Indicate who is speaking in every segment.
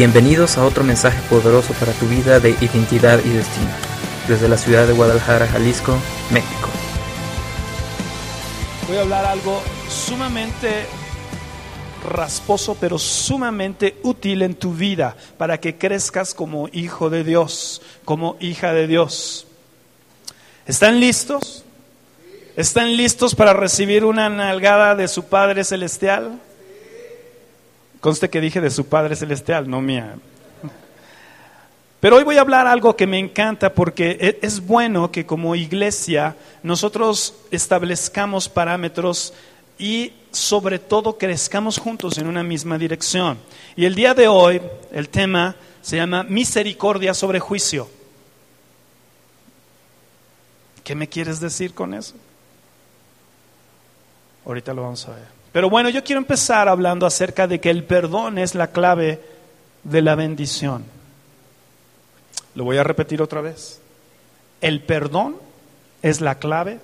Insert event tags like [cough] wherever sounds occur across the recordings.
Speaker 1: Bienvenidos a otro mensaje poderoso para tu vida de identidad y destino, desde la ciudad de Guadalajara, Jalisco, México.
Speaker 2: Voy a hablar algo sumamente rasposo, pero sumamente útil en tu vida para que crezcas como hijo de Dios, como hija de Dios. ¿Están listos? ¿Están listos para recibir una nalgada de su Padre Celestial? Conste que dije de su Padre Celestial, no mía. Pero hoy voy a hablar algo que me encanta porque e, es bueno que como iglesia nosotros establezcamos parámetros y sobre todo crezcamos juntos en una misma dirección. Y el día de hoy el tema se llama misericordia sobre juicio. ¿Qué me quieres decir con eso? Ahorita lo vamos a ver. Pero bueno, yo quiero empezar hablando acerca de que el perdón es la clave de la bendición. Lo voy a repetir otra vez. El perdón es la clave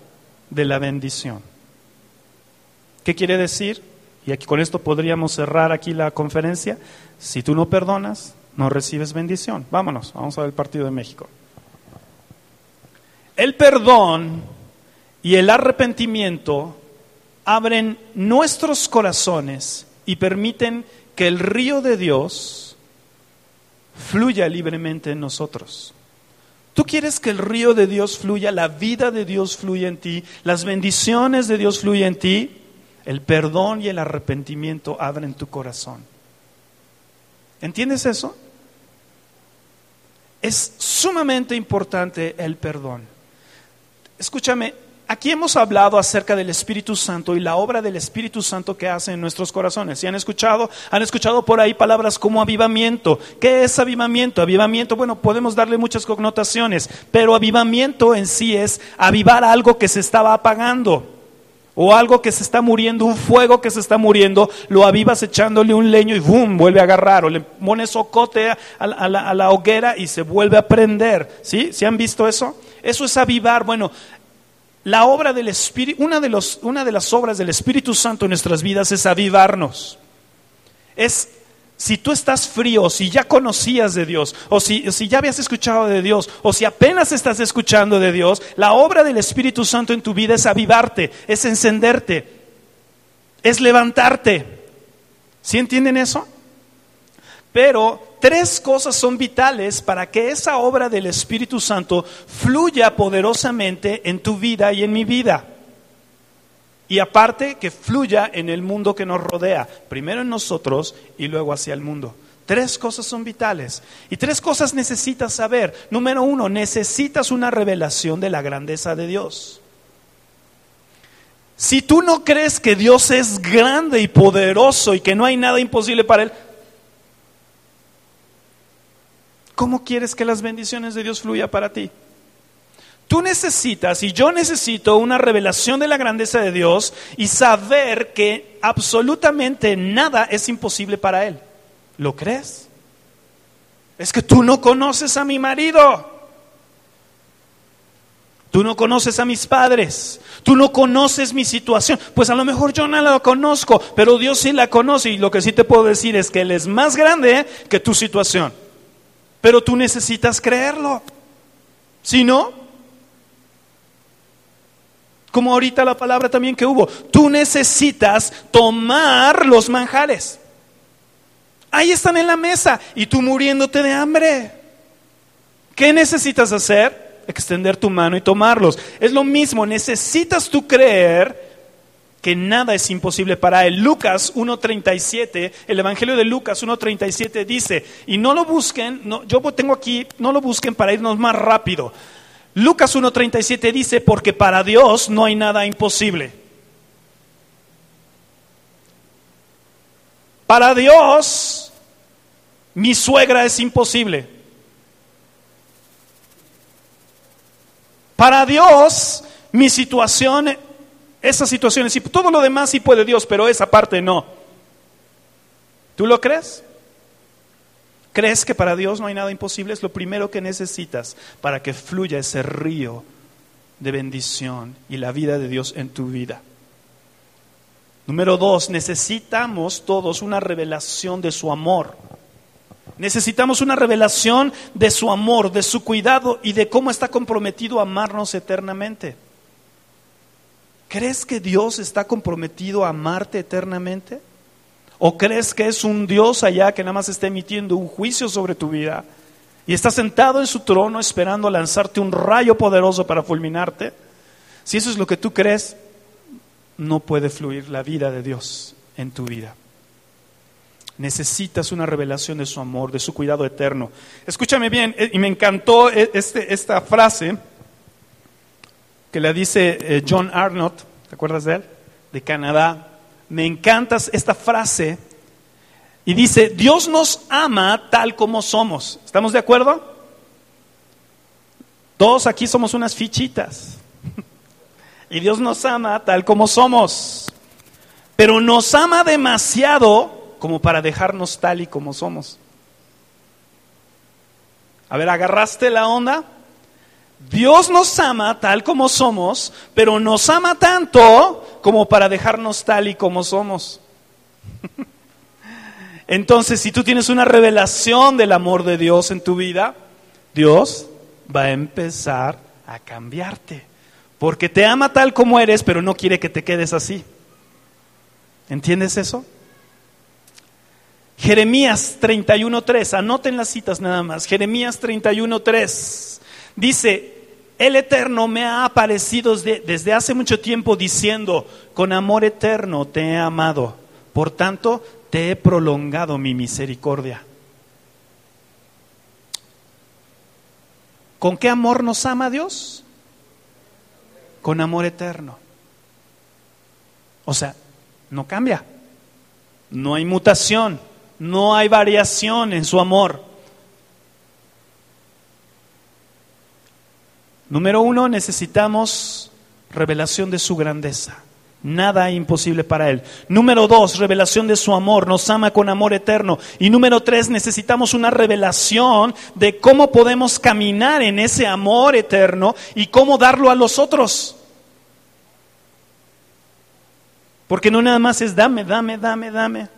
Speaker 2: de la bendición. ¿Qué quiere decir? Y aquí con esto podríamos cerrar aquí la conferencia. Si tú no perdonas, no recibes bendición. Vámonos, vamos a ver el partido de México. El perdón y el arrepentimiento abren nuestros corazones y permiten que el río de Dios fluya libremente en nosotros. ¿Tú quieres que el río de Dios fluya, la vida de Dios fluya en ti, las bendiciones de Dios fluya en ti? El perdón y el arrepentimiento abren tu corazón. ¿Entiendes eso? Es sumamente importante el perdón. Escúchame, Aquí hemos hablado acerca del Espíritu Santo y la obra del Espíritu Santo que hace en nuestros corazones. ¿Y han escuchado? Han escuchado por ahí palabras como avivamiento. ¿Qué es avivamiento? Avivamiento, bueno, podemos darle muchas connotaciones, pero avivamiento en sí es avivar algo que se estaba apagando o algo que se está muriendo, un fuego que se está muriendo, lo avivas echándole un leño y ¡bum! vuelve a agarrar, o le pones socote a, la, hoguera y se vuelve a prender. ¿Sí? ¿Sí han visto eso? Eso es avivar. Bueno, la obra del Espíritu, una de, los, una de las obras del Espíritu Santo en nuestras vidas es avivarnos. Es si tú estás frío, si ya conocías de Dios, o si, si, ya habías escuchado de Dios, o si apenas estás escuchando de Dios, la obra del Espíritu Santo en tu vida es avivarte, es encenderte, es levantarte. ¿Sí entienden eso? Pero tres cosas son vitales para que esa obra del Espíritu Santo fluya poderosamente en tu vida y en mi vida. Y aparte que fluya en el mundo que nos rodea, primero en nosotros y luego hacia el mundo. Tres cosas son vitales. Y tres cosas necesitas saber. Número uno, necesitas una revelación de la grandeza de Dios. Si tú no crees que Dios es grande y poderoso y que no hay nada imposible para Él, ¿Cómo quieres que las bendiciones de Dios fluya para ti? Tú necesitas y yo necesito una revelación de la grandeza de Dios y saber que absolutamente nada es imposible para Él. ¿Lo crees? Es que tú no conoces a mi marido. Tú no conoces a mis padres. Tú no conoces mi situación. Pues a lo mejor yo no la conozco, pero Dios sí la conoce y lo que sí te puedo decir es que Él es más grande que tu situación. Pero tú necesitas creerlo. Si no, como ahorita la palabra también que hubo, tú necesitas tomar los manjares. Ahí están en la mesa y tú muriéndote de hambre. ¿Qué necesitas hacer? Extender tu mano y tomarlos. Es lo mismo, necesitas tú creer que nada es imposible para él. Lucas 1.37, el Evangelio de Lucas 1.37 dice, y no lo busquen, no, yo tengo aquí, no lo busquen para irnos más rápido. Lucas 1.37 dice, porque para Dios no hay nada imposible. Para Dios, mi suegra es imposible. Para Dios, mi situación esas situaciones, y todo lo demás sí puede Dios, pero esa parte no. ¿Tú lo crees? ¿Crees que para Dios no hay nada imposible? Es lo primero que necesitas para que fluya ese río de bendición y la vida de Dios en tu vida. Número dos, necesitamos todos una revelación de su amor. Necesitamos una revelación de su amor, de su cuidado y de cómo está comprometido a amarnos eternamente. ¿Crees que Dios está comprometido a amarte eternamente? ¿O crees que es un Dios allá que nada más está emitiendo un juicio sobre tu vida y está sentado en su trono esperando lanzarte un rayo poderoso para fulminarte? Si eso es lo que tú crees, no puede fluir la vida de Dios en tu vida. Necesitas una revelación de su amor, de su cuidado eterno. Escúchame bien, eh, y me encantó eh, este, esta frase que la dice eh, John Arnott, ¿te acuerdas de él? De Canadá. Me encanta esta frase y dice, Dios nos ama tal como somos. ¿Estamos de acuerdo? Todos aquí somos unas fichitas. [laughs] Y Dios nos ama tal como somos. Pero nos ama demasiado como para dejarnos tal y como somos. A ver, ¿agarraste la onda? Dios nos ama tal como somos, pero nos ama tanto como para dejarnos tal y como somos. [laughs] Entonces, si tú tienes una revelación del amor de Dios en tu vida, Dios va a empezar a cambiarte. Porque te ama tal como eres, pero no quiere que te quedes así. ¿Entiendes eso? Jeremías 31.3, anoten las citas nada más. Jeremías 31.3 dice, el Eterno me ha aparecido desde hace mucho tiempo diciendo, con amor eterno te he amado, por tanto te he prolongado mi misericordia. ¿Con qué amor nos ama Dios? Con amor eterno. O sea, no cambia, no hay mutación, no hay variación en su amor. Número uno, necesitamos revelación de su grandeza. Nada imposible para Él. Número dos, revelación de su amor. Nos ama con amor eterno. Y número tres, necesitamos una revelación de cómo podemos caminar en ese amor eterno y cómo darlo a los otros. Porque no nada más es dame, dame, dame, dame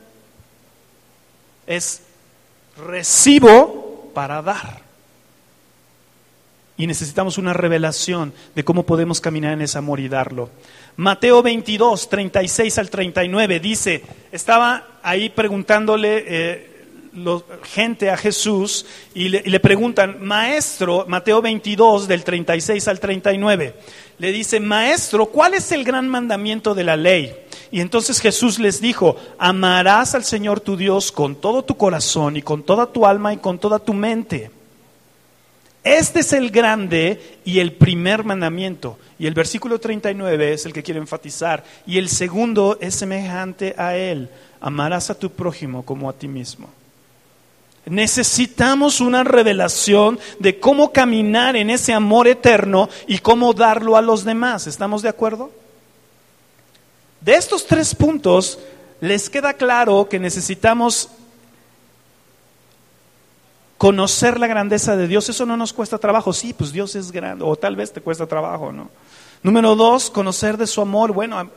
Speaker 2: es recibo para dar. Y necesitamos una revelación de cómo podemos caminar en ese amor y darlo. Mateo 22, 36 al 39 dice, estaba ahí preguntándole eh, gente a Jesús y le, y le, preguntan, maestro, Mateo 22 del 36 al 39, le dice, maestro, ¿cuál es el gran mandamiento de la ley? Y entonces Jesús les dijo, amarás al Señor tu Dios con todo tu corazón y con toda tu alma y con toda tu mente. Este es el grande y el primer mandamiento. Y el versículo 39 es el que quiero enfatizar. Y el segundo es semejante a él. Amarás a tu prójimo como a ti mismo. Necesitamos una revelación de cómo caminar en ese amor eterno y cómo darlo a los demás. ¿Estamos de acuerdo? De estos tres puntos, les queda claro que necesitamos conocer la grandeza de Dios. Eso no nos cuesta trabajo. Sí, pues Dios es grande, o tal vez te cuesta trabajo, ¿no? Número dos, conocer de su amor. Bueno,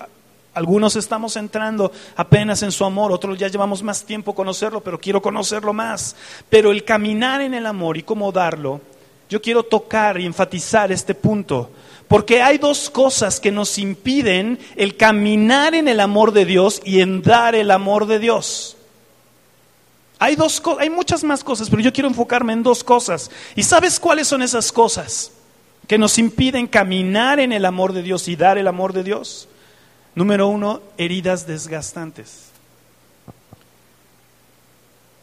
Speaker 2: algunos estamos entrando apenas en su amor, otros ya llevamos más tiempo conocerlo, pero quiero conocerlo más. Pero el caminar en el amor y cómo darlo, yo quiero tocar y enfatizar este punto. Porque hay dos cosas que nos impiden el caminar en el amor de Dios y en dar el amor de Dios. Hay, dos, hay muchas más cosas, pero yo quiero enfocarme en dos cosas. ¿Y sabes cuáles son esas cosas que nos impiden caminar en el amor de Dios y dar el amor de Dios? Número uno, heridas desgastantes.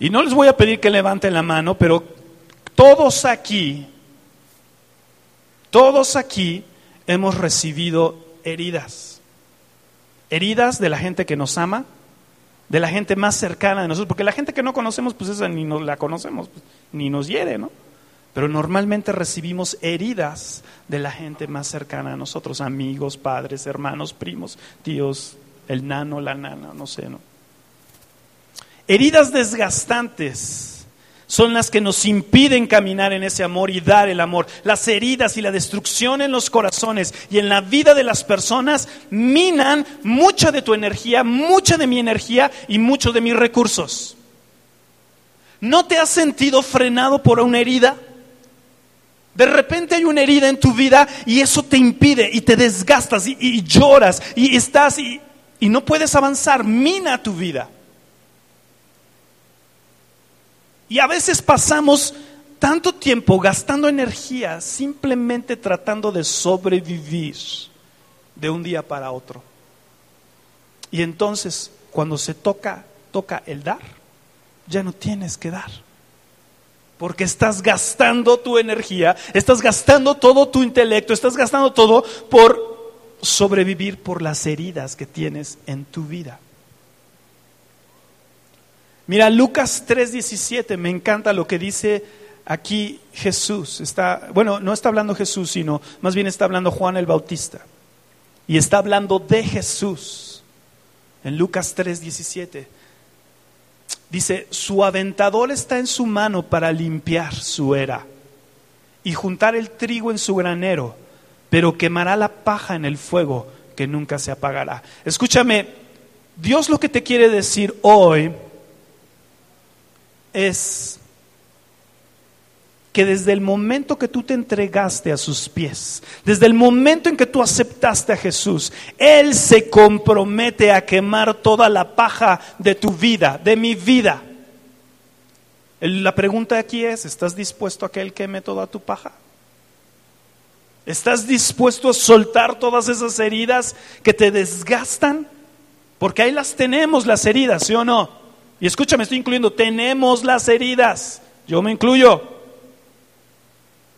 Speaker 2: Y no les voy a pedir que levanten la mano, pero todos aquí, todos aquí hemos recibido heridas. Heridas de la gente que nos ama, de la gente más cercana de nosotros, porque la gente que no conocemos, pues esa ni nos la conocemos, pues, ni nos hiere, ¿no? Pero normalmente recibimos heridas de la gente más cercana a nosotros, amigos, padres, hermanos, primos, tíos, el nano, la nana, no sé, ¿no? Heridas desgastantes son las que nos impiden caminar en ese amor y dar el amor. Las heridas y la destrucción en los corazones y en la vida de las personas minan mucha de tu energía, mucha de mi energía y muchos de mis recursos. ¿No te has sentido frenado por una herida? De repente hay una herida en tu vida y eso te impide y te desgastas y, lloras y estás y, y no puedes avanzar, mina tu vida. Y a veces pasamos tanto tiempo gastando energía simplemente tratando de sobrevivir de un día para otro. Y entonces, cuando se toca, toca el dar, ya no tienes que dar. Porque estás gastando tu energía, estás gastando todo tu intelecto, estás gastando todo por sobrevivir por las heridas que tienes en tu vida. Mira, Lucas 3:17, me encanta lo que dice aquí Jesús. Está, bueno, no está hablando Jesús, sino más bien está hablando Juan el Bautista. Y está hablando de Jesús. En Lucas 3:17 dice, su aventador está en su mano para limpiar su era y juntar el trigo en su granero pero quemará la paja en el fuego que nunca se apagará. Escúchame, Dios lo que te quiere decir hoy es que desde el momento que tú te entregaste a sus pies, desde el momento en que tú aceptaste a Jesús, Él se compromete a quemar toda la paja de tu vida, de mi vida. La pregunta aquí es, ¿estás dispuesto a que Él queme toda tu paja? ¿Estás dispuesto a soltar todas esas heridas que te desgastan? Porque ahí las tenemos, las heridas, ¿sí o no? Y escúchame, estoy incluyendo, tenemos las heridas. Yo me incluyo.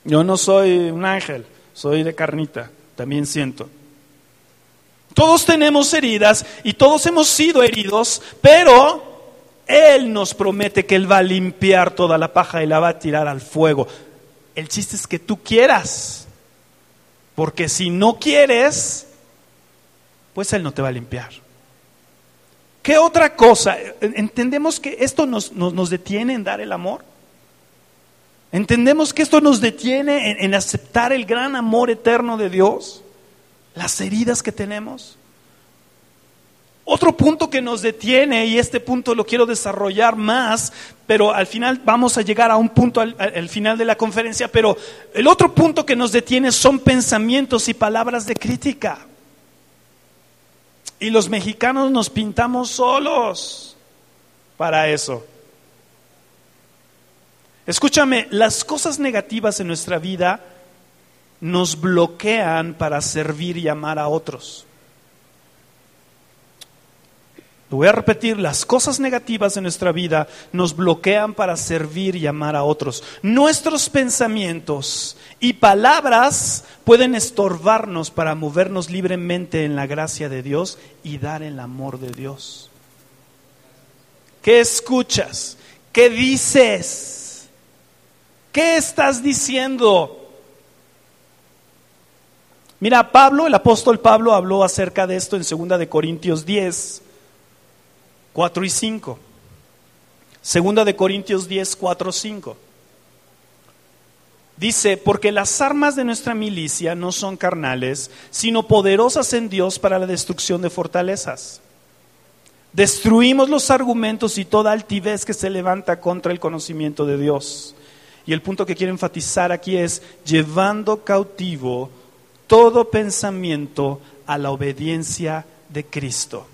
Speaker 2: Yo no soy un ángel, soy de carnita, también siento. Todos tenemos heridas y todos hemos sido heridos, pero Él nos promete que Él va a limpiar toda la paja y la va a tirar al fuego. El chiste es que tú quieras. Porque si no quieres, pues Él no te va a limpiar. ¿Qué otra cosa? ¿Entendemos que esto nos, detiene en dar el amor? ¿Entendemos que esto nos detiene en aceptar el gran amor eterno de Dios? Las heridas que tenemos. Otro punto que nos detiene, y este punto lo quiero desarrollar más, pero al final vamos a llegar a un punto al, final de la conferencia, pero el otro punto que nos detiene son pensamientos y palabras de crítica. Y los mexicanos nos pintamos solos para eso. Escúchame, las cosas negativas en nuestra vida nos bloquean para servir y amar a otros. Lo voy a repetir, las cosas negativas de nuestra vida nos bloquean para servir y amar a otros. Nuestros pensamientos y palabras pueden estorbarnos para movernos libremente en la gracia de Dios y dar el amor de Dios. ¿Qué escuchas? ¿Qué dices? ¿Qué estás diciendo? Mira, Pablo, el apóstol Pablo habló acerca de esto en 2 de Corintios 10. 4 y 5. Segunda de Corintios 10, 4, 5. Dice, porque las armas de nuestra milicia no son carnales, sino poderosas en Dios para la destrucción de fortalezas. Destruimos los argumentos y toda altivez que se levanta contra el conocimiento de Dios. Y el punto que quiero enfatizar aquí es llevando cautivo todo pensamiento a la obediencia de Cristo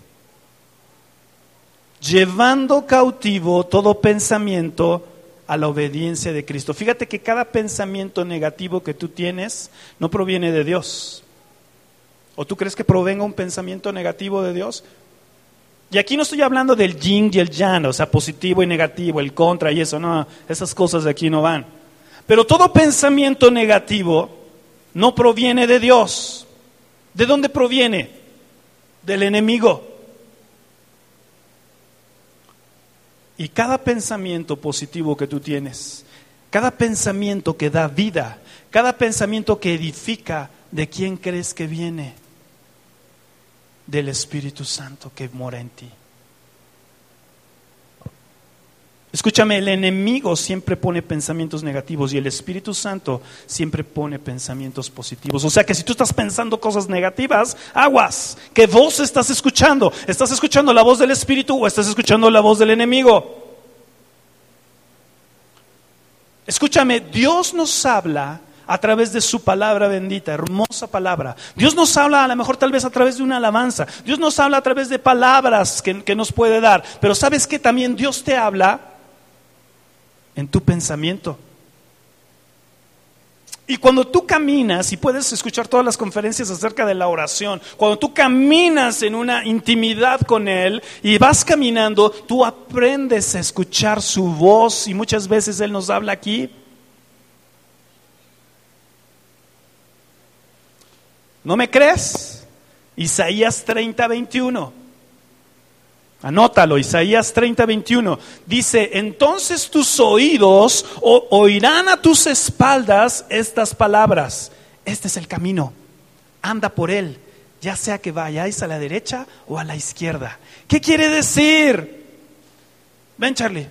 Speaker 2: llevando cautivo todo pensamiento a la obediencia de Cristo. Fíjate que cada pensamiento negativo que tú tienes no proviene de Dios. ¿O tú crees que provenga un pensamiento negativo de Dios? Y aquí no estoy hablando del yin y el yang, o sea, positivo y negativo, el contra y eso, no, esas cosas de aquí no van. Pero todo pensamiento negativo no proviene de Dios. ¿De dónde proviene? Del enemigo. Y cada pensamiento positivo que tú tienes, cada pensamiento que da vida, cada pensamiento que edifica, ¿de quién crees que viene? Del Espíritu Santo que mora en ti. Escúchame, el enemigo siempre pone pensamientos negativos y el Espíritu Santo siempre pone pensamientos positivos. O sea que si tú estás pensando cosas negativas, aguas, ¿qué voz estás escuchando? ¿Estás escuchando la voz del Espíritu o estás escuchando la voz del enemigo? Escúchame, Dios nos habla a través de su palabra bendita, hermosa palabra. Dios nos habla a lo mejor tal vez a través de una alabanza. Dios nos habla a través de palabras que, que nos puede dar. Pero sabes que también Dios te habla en tu pensamiento. Y cuando tú caminas, y puedes escuchar todas las conferencias acerca de la oración, cuando tú caminas en una intimidad con Él y vas caminando, tú aprendes a escuchar su voz y muchas veces Él nos habla aquí. ¿No me crees? Isaías 30, 21. Anótalo, Isaías 30, 21. Dice, entonces tus oídos oirán a tus espaldas estas palabras. Este es el camino. Anda por él, ya sea que vayáis a la derecha o a la izquierda. ¿Qué quiere decir? Ven, Charlie.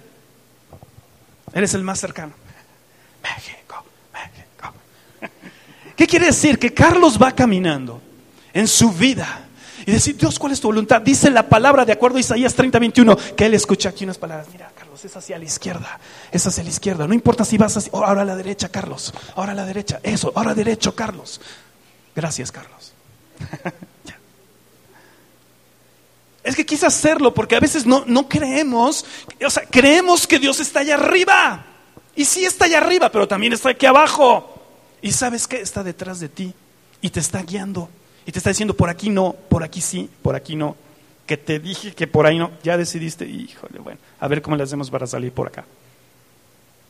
Speaker 2: Eres el más cercano. México, México. [laughs] ¿Qué quiere decir? Que Carlos va caminando en su vida y decir, Dios, ¿cuál es tu voluntad? Dice la palabra de acuerdo a Isaías 30, 21, que él escucha aquí unas palabras. Mira, Carlos, es hacia la izquierda, es hacia la izquierda. No importa si vas oh, ahora a la derecha, Carlos, ahora a la derecha, eso, ahora derecho, Carlos. Gracias, Carlos. [laughs] Es que quise hacerlo porque a veces no, no creemos, o sea, creemos que Dios está allá arriba. Y sí está allá arriba, pero también está aquí abajo. Y sabes que está detrás de ti y te está guiando. Y te está diciendo, por aquí no, por aquí sí, por aquí no. Que te dije que por ahí no. Ya decidiste, híjole, bueno, a ver cómo le hacemos para salir por acá.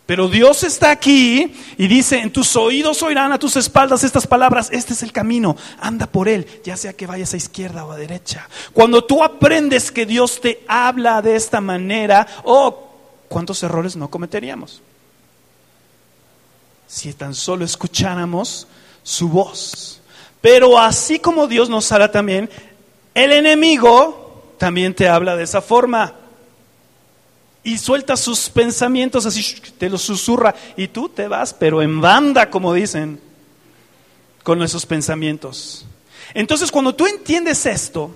Speaker 2: Pero Dios está aquí y dice, en tus oídos oirán a tus espaldas estas palabras, este es el camino, anda por él, ya sea que vayas a izquierda o a derecha. Cuando tú aprendes que Dios te habla de esta manera, oh, ¿cuántos errores no cometeríamos? Si tan solo escucháramos su voz. Pero así como Dios nos habla también, el enemigo también te habla de esa forma. Y suelta sus pensamientos así, te los susurra. Y tú te vas, pero en banda, como dicen, con esos pensamientos. Entonces, cuando tú entiendes esto,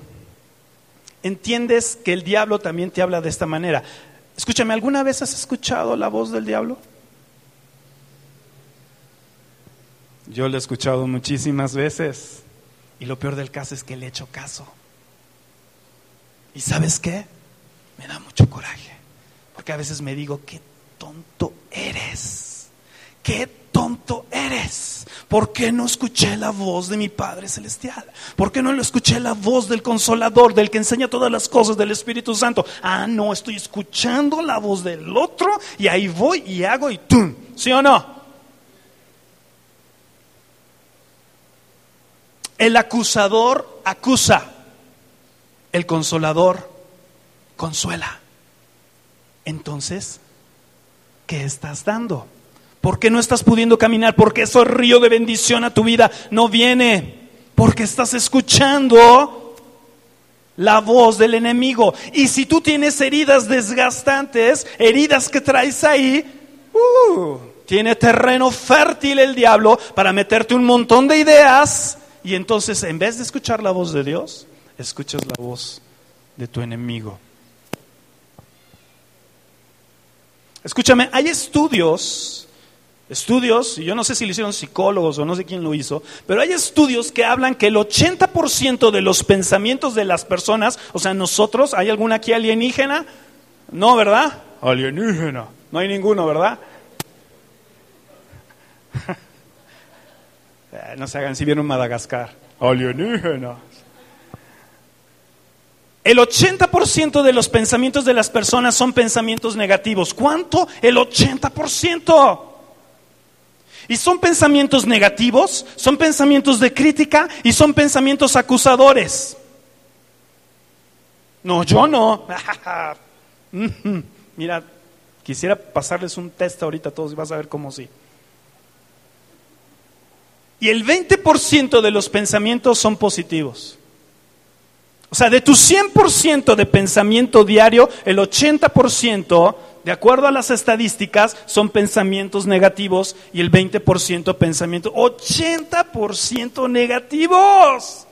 Speaker 2: entiendes que el diablo también te habla de esta manera. Escúchame, ¿alguna vez has escuchado la voz del diablo? Yo lo he escuchado muchísimas veces y lo peor del caso es que le he hecho caso. ¿Y sabes qué? Me da mucho coraje, porque a veces me digo, qué tonto eres, qué tonto eres. ¿Por qué no escuché la voz de mi Padre Celestial? ¿Por qué no lo escuché la voz del Consolador, del que enseña todas las cosas, del Espíritu Santo? Ah, no, estoy escuchando la voz del otro y ahí voy y hago y ¡tum! ¿Sí o no? El acusador acusa, el consolador consuela. Entonces, ¿qué estás dando? ¿Por qué no estás pudiendo caminar? Porque ese río de bendición a tu vida no viene. Porque estás escuchando la voz del enemigo. Y si tú tienes heridas desgastantes, heridas que traes ahí, uh, tiene terreno fértil el diablo para meterte un montón de ideas y entonces, en vez de escuchar la voz de Dios, escuchas la voz de tu enemigo. Escúchame, hay estudios, estudios, y yo no sé si lo hicieron psicólogos o no sé quién lo hizo, pero hay estudios que hablan que el 80% de los pensamientos de las personas, o sea, nosotros, ¿hay alguna aquí alienígena? No, ¿verdad? Alienígena. No hay ninguno, ¿verdad? Eh, no se hagan si vieron Madagascar. Alienígenas. El 80% de los pensamientos de las personas son pensamientos negativos. ¿Cuánto? El 80%. Y son pensamientos negativos, son pensamientos de crítica y son pensamientos acusadores. No, yo no. [laughs] Mira, quisiera pasarles un test ahorita a todos y vas a ver cómo sí. Y el 20% de los pensamientos son positivos. O sea, de tu 100% de pensamiento diario, el 80%, de acuerdo a las estadísticas, son pensamientos negativos y el 20% pensamientos, 80% negativos.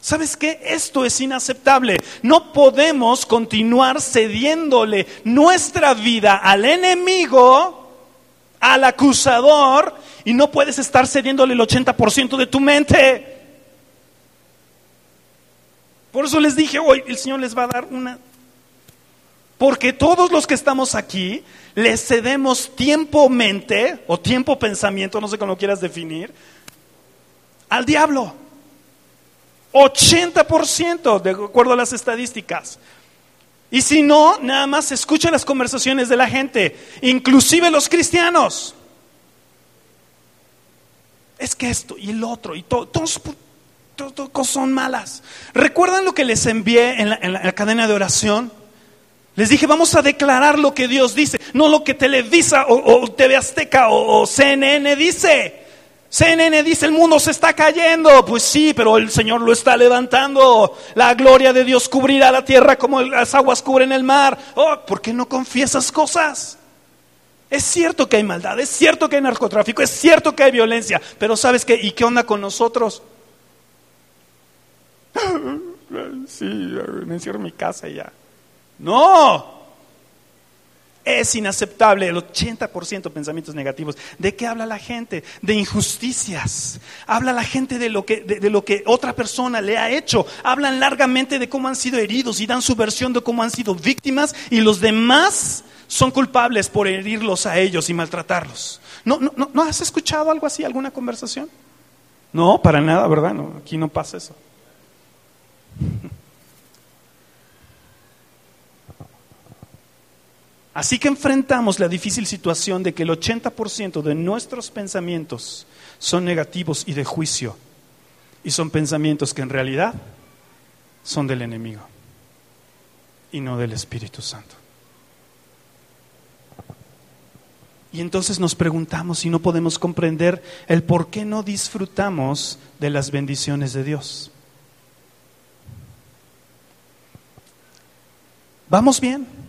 Speaker 2: ¿Sabes qué? Esto es inaceptable. No podemos continuar cediéndole nuestra vida al enemigo al acusador y no puedes estar cediéndole el 80% de tu mente. Por eso les dije hoy, el Señor les va a dar una... Porque todos los que estamos aquí le cedemos tiempo mente o tiempo pensamiento, no sé cómo quieras definir, al diablo. 80% de acuerdo a las estadísticas. Y si no, nada más escucha las conversaciones de la gente, inclusive los cristianos. Es que esto y el otro y todo, todos, todos, son malas. ¿Recuerdan lo que les envié en la, cadena de oración? Les dije, vamos a declarar lo que Dios dice, no lo que Televisa o, TV Azteca o CNN dice. CNN dice el mundo se está cayendo. Pues sí, pero el Señor lo está levantando. La gloria de Dios cubrirá la tierra como las aguas cubren el mar. Oh, ¿por qué no confiesas cosas? Es cierto que hay maldad, es cierto que hay narcotráfico, es cierto que hay violencia, pero ¿sabes qué? ¿Y qué onda con nosotros? [laughs] Sí, me encierro en mi casa ya. No, es inaceptable el 80% pensamientos negativos. ¿De qué habla la gente? De injusticias. Habla la gente de lo, que, de, lo que otra persona le ha hecho. Hablan largamente de cómo han sido heridos y dan su versión de cómo han sido víctimas y los demás son culpables por herirlos a ellos y maltratarlos. ¿No, has escuchado algo así, alguna conversación? No, para nada, ¿verdad? Aquí no pasa eso. Así que enfrentamos la difícil situación de que el 80% de nuestros pensamientos son negativos y de juicio. Y son pensamientos que en realidad son del enemigo y no del Espíritu Santo. Y entonces nos preguntamos si no podemos comprender el por qué no disfrutamos de las bendiciones de Dios. ¿Vamos bien?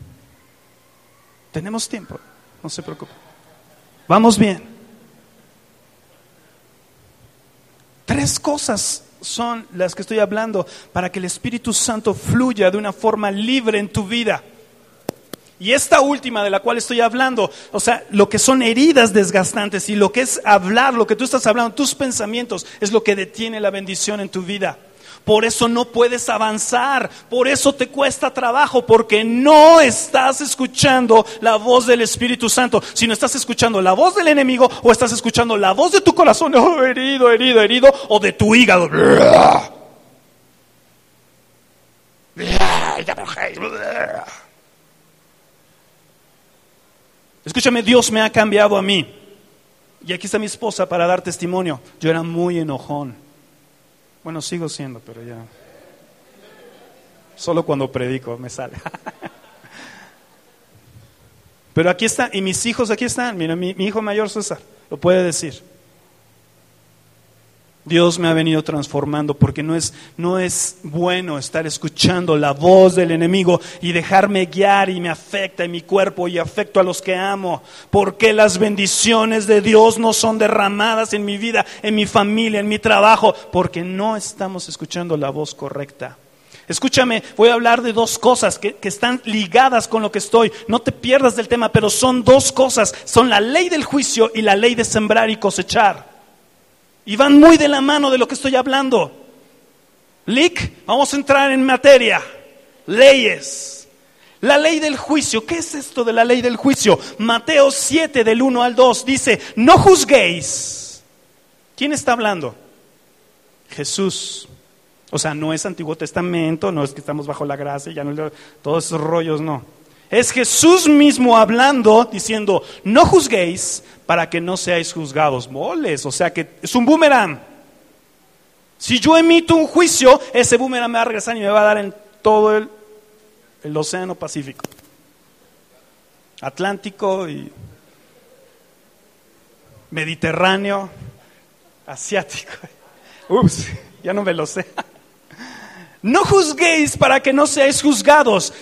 Speaker 2: Tenemos tiempo, no se preocupe. Vamos bien. Tres cosas son las que estoy hablando para que el Espíritu Santo fluya de una forma libre en tu vida. Y esta última de la cual estoy hablando, o sea, lo que son heridas desgastantes y lo que es hablar, lo que tú estás hablando, tus pensamientos, es lo que detiene la bendición en tu vida. Por eso no puedes avanzar, por eso te cuesta trabajo, porque no estás escuchando la voz del Espíritu Santo, sino estás escuchando la voz del enemigo o estás escuchando la voz de tu corazón, [laughs] oh, herido, herido, herido, o de tu hígado. Escúchame, Dios me ha cambiado a mí. Y aquí está mi esposa para dar testimonio. Yo era muy enojón. Bueno, sigo siendo, pero ya. Solo cuando predico me sale. [laughs] Pero aquí está, y mis hijos aquí están. Mira, mi, mi hijo mayor César lo puede decir. Dios me ha venido transformando porque no es, no es bueno estar escuchando la voz del enemigo y dejarme guiar y me afecta en mi cuerpo y afecto a los que amo. Porque las bendiciones de Dios no son derramadas en mi vida, en mi familia, en mi trabajo, porque no estamos escuchando la voz correcta. Escúchame, voy a hablar de dos cosas que, que, están ligadas con lo que estoy. No te pierdas del tema, pero son dos cosas. Son la ley del juicio y la ley de sembrar y cosechar. Y van muy de la mano de lo que estoy hablando. Lick, vamos a entrar en materia. Leyes. La ley del juicio. ¿Qué es esto de la ley del juicio? Mateo 7 del 1 al 2 dice, no juzguéis. ¿Quién está hablando? Jesús. O sea, no es Antiguo Testamento, no es que estamos bajo la gracia, ya no todos esos rollos, no. Es Jesús mismo hablando, diciendo, no juzguéis para que no seáis juzgados. Moles, o sea que es un boomerang. Si yo emito un juicio, ese boomerang me va a regresar y me va a dar en todo el, el océano Pacífico. Atlántico y Mediterráneo, asiático. [laughs] Ups, ya no me lo sé. [laughs] No juzguéis para que no seáis juzgados.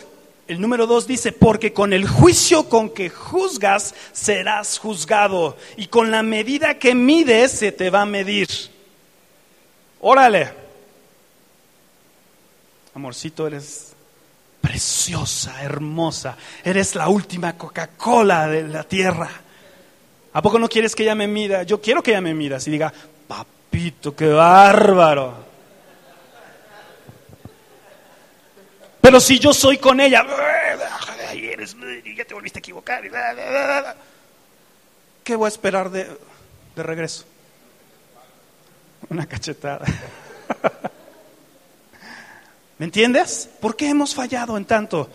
Speaker 2: El número dos dice, porque con el juicio con que juzgas serás juzgado y con la medida que mides se te va a medir. Órale. Amorcito, eres preciosa, hermosa. Eres la última Coca-Cola de la tierra. ¿A poco no quieres que ella me mida? Yo quiero que ella me mida. Y diga, papito, qué bárbaro. Pero si yo soy con ella, ya te volviste a equivocar. ¿Qué voy a esperar de, de regreso? Una cachetada. [laughs] ¿Me entiendes? ¿Por qué hemos fallado en tanto?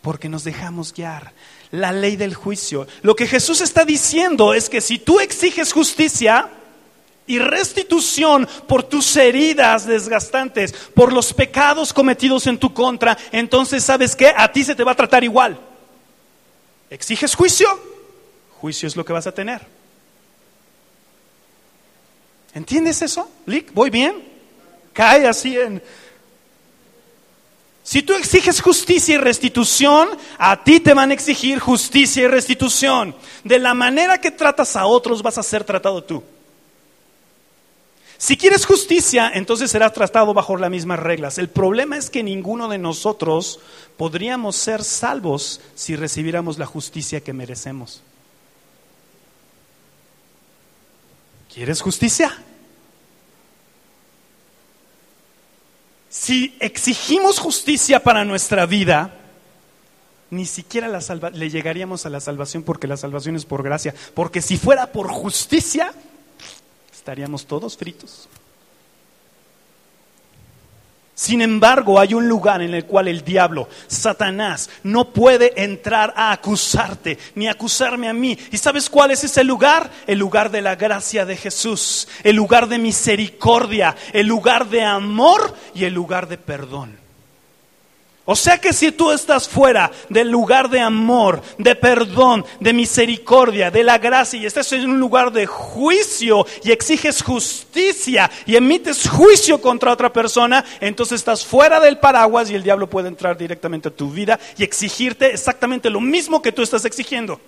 Speaker 2: Porque nos dejamos guiar. La ley del juicio. Lo que Jesús está diciendo es que si tú exiges justicia y restitución por tus heridas desgastantes, por los pecados cometidos en tu contra, entonces sabes que a ti se te va a tratar igual. ¿Exiges juicio? Juicio es lo que vas a tener. ¿Entiendes eso? Lick, ¿voy bien? Cae así en... Si tú exiges justicia y restitución, a ti te van a exigir justicia y restitución. De la manera que tratas a otros vas a ser tratado tú. Si quieres justicia, entonces serás tratado bajo las mismas reglas. El problema es que ninguno de nosotros podríamos ser salvos si recibiéramos la justicia que merecemos. ¿Quieres justicia? Si exigimos justicia para nuestra vida, ni siquiera le llegaríamos a la salvación porque la salvación es por gracia. Porque si fuera por justicia, estaríamos todos fritos. Sin embargo, hay un lugar en el cual el diablo, Satanás, no puede entrar a acusarte ni acusarme a mí. ¿Y sabes cuál es ese lugar? El lugar de la gracia de Jesús, el lugar de misericordia, el lugar de amor y el lugar de perdón. O sea que si tú estás fuera del lugar de amor, de perdón, de misericordia, de la gracia y estás en un lugar de juicio y exiges justicia y emites juicio contra otra persona, entonces estás fuera del paraguas y el diablo puede entrar directamente a tu vida y exigirte exactamente lo mismo que tú estás exigiendo.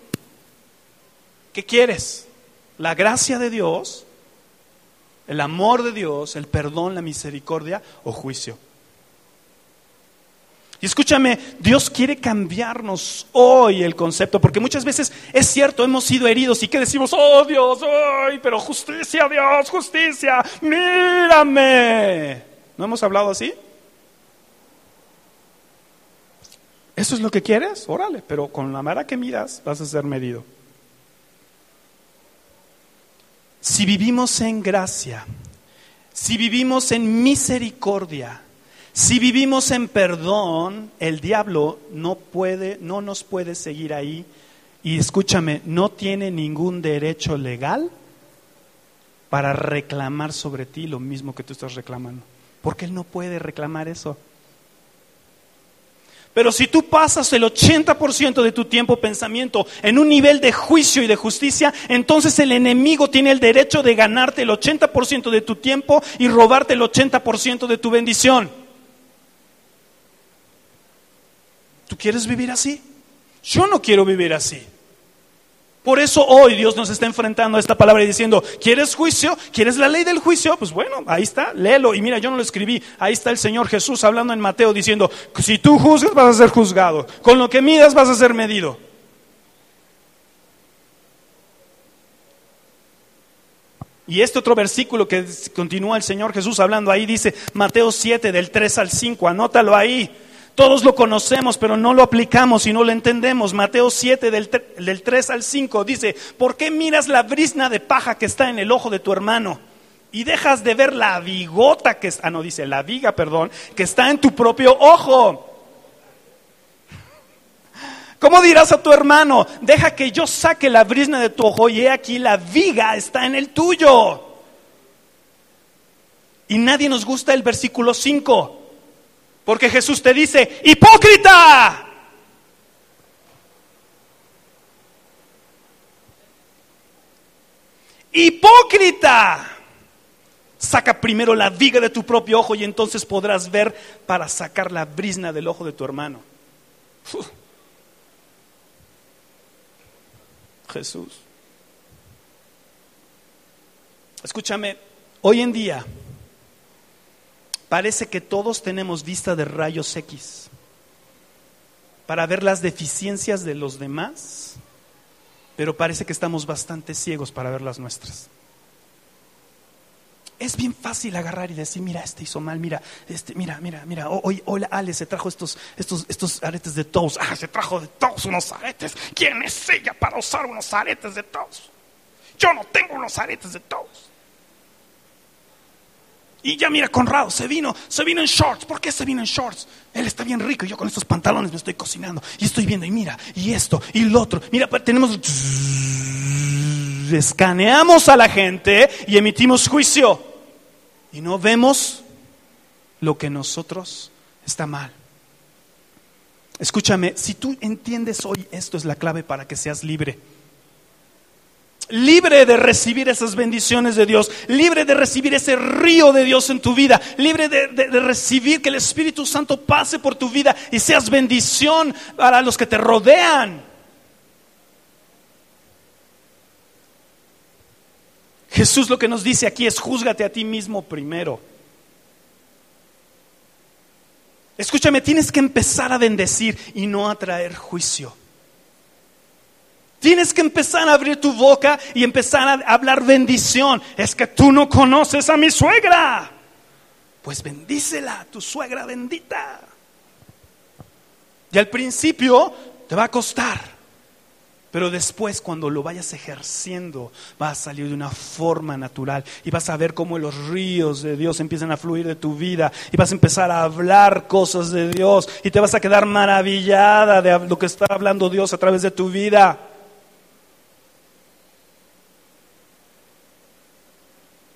Speaker 2: ¿Qué quieres? ¿La gracia de Dios? ¿El amor de Dios? ¿El perdón, la misericordia o juicio? Y escúchame, Dios quiere cambiarnos hoy el concepto, porque muchas veces es cierto, hemos sido heridos y que decimos, oh Dios, ay, pero justicia, Dios, justicia, mírame. ¿No hemos hablado así? ¿Eso es lo que quieres? Órale, pero con la mara que miras vas a ser medido. Si vivimos en gracia, si vivimos en misericordia, si vivimos en perdón, el diablo no puede, no nos puede seguir ahí. Y escúchame, no tiene ningún derecho legal para reclamar sobre ti lo mismo que tú estás reclamando. Porque él no puede reclamar eso. Pero si tú pasas el 80% de tu tiempo pensamiento en un nivel de juicio y de justicia, entonces el enemigo tiene el derecho de ganarte el 80% de tu tiempo y robarte el 80% de tu bendición. ¿Tú quieres vivir así? Yo no quiero vivir así. Por eso hoy Dios nos está enfrentando a esta palabra y diciendo, ¿quieres juicio? ¿Quieres la ley del juicio? Pues bueno, ahí está, léelo. Y mira, yo no lo escribí. Ahí está el Señor Jesús hablando en Mateo diciendo, si tú juzgas vas a ser juzgado. Con lo que midas vas a ser medido. Y este otro versículo que continúa el Señor Jesús hablando ahí dice, Mateo 7 del 3 al 5, anótalo ahí. Todos lo conocemos, pero no lo aplicamos y no lo entendemos. Mateo 7, del, 3 al 5, dice, ¿por qué miras la brisna de paja que está en el ojo de tu hermano? Y dejas de ver la vigota que ah, no, dice, la viga, perdón, que está en tu propio ojo. ¿Cómo dirás a tu hermano, deja que yo saque la brisna de tu ojo y he aquí la viga está en el tuyo? Y nadie nos gusta el versículo 5. Porque Jesús te dice, hipócrita. Hipócrita. Saca primero la viga de tu propio ojo y entonces podrás ver para sacar la brisna del ojo de tu hermano. Jesús. Escúchame, hoy en día parece que todos tenemos vista de rayos X para ver las deficiencias de los demás pero parece que estamos bastante ciegos para ver las nuestras. Es bien fácil agarrar y decir, mira, este hizo mal, mira, este, mira, mira, mira, hoy, Ale se trajo estos, estos, estos aretes de todos, ah, se trajo de todos unos aretes. ¿Quién es ella para usar unos aretes de todos? Yo no tengo unos aretes de todos. Y ya mira, Conrado, se vino, se vino en shorts. ¿Por qué se vino en shorts? Él está bien rico y yo con estos pantalones me estoy cocinando. Y estoy viendo, y mira, y esto, y lo otro. Mira, tenemos escaneamos a la gente y emitimos juicio. Y no vemos lo que nosotros está mal. Escúchame, si tú entiendes hoy esto es la clave para que seas libre. Libre de recibir esas bendiciones de Dios, libre de recibir ese río de Dios en tu vida, libre de, recibir que el Espíritu Santo pase por tu vida y seas bendición para los que te rodean. Jesús lo que nos dice aquí es júzgate a ti mismo primero. Escúchame, tienes que empezar a bendecir y no a traer juicio. Tienes que empezar a abrir tu boca y empezar a hablar bendición. Es que tú no conoces a mi suegra. Pues bendícela, tu suegra bendita. Y al principio te va a costar. Pero después, cuando lo vayas ejerciendo, va a salir de una forma natural y vas a ver cómo los ríos de Dios empiezan a fluir de tu vida y vas a empezar a hablar cosas de Dios y te vas a quedar maravillada de lo que está hablando Dios a través de tu vida.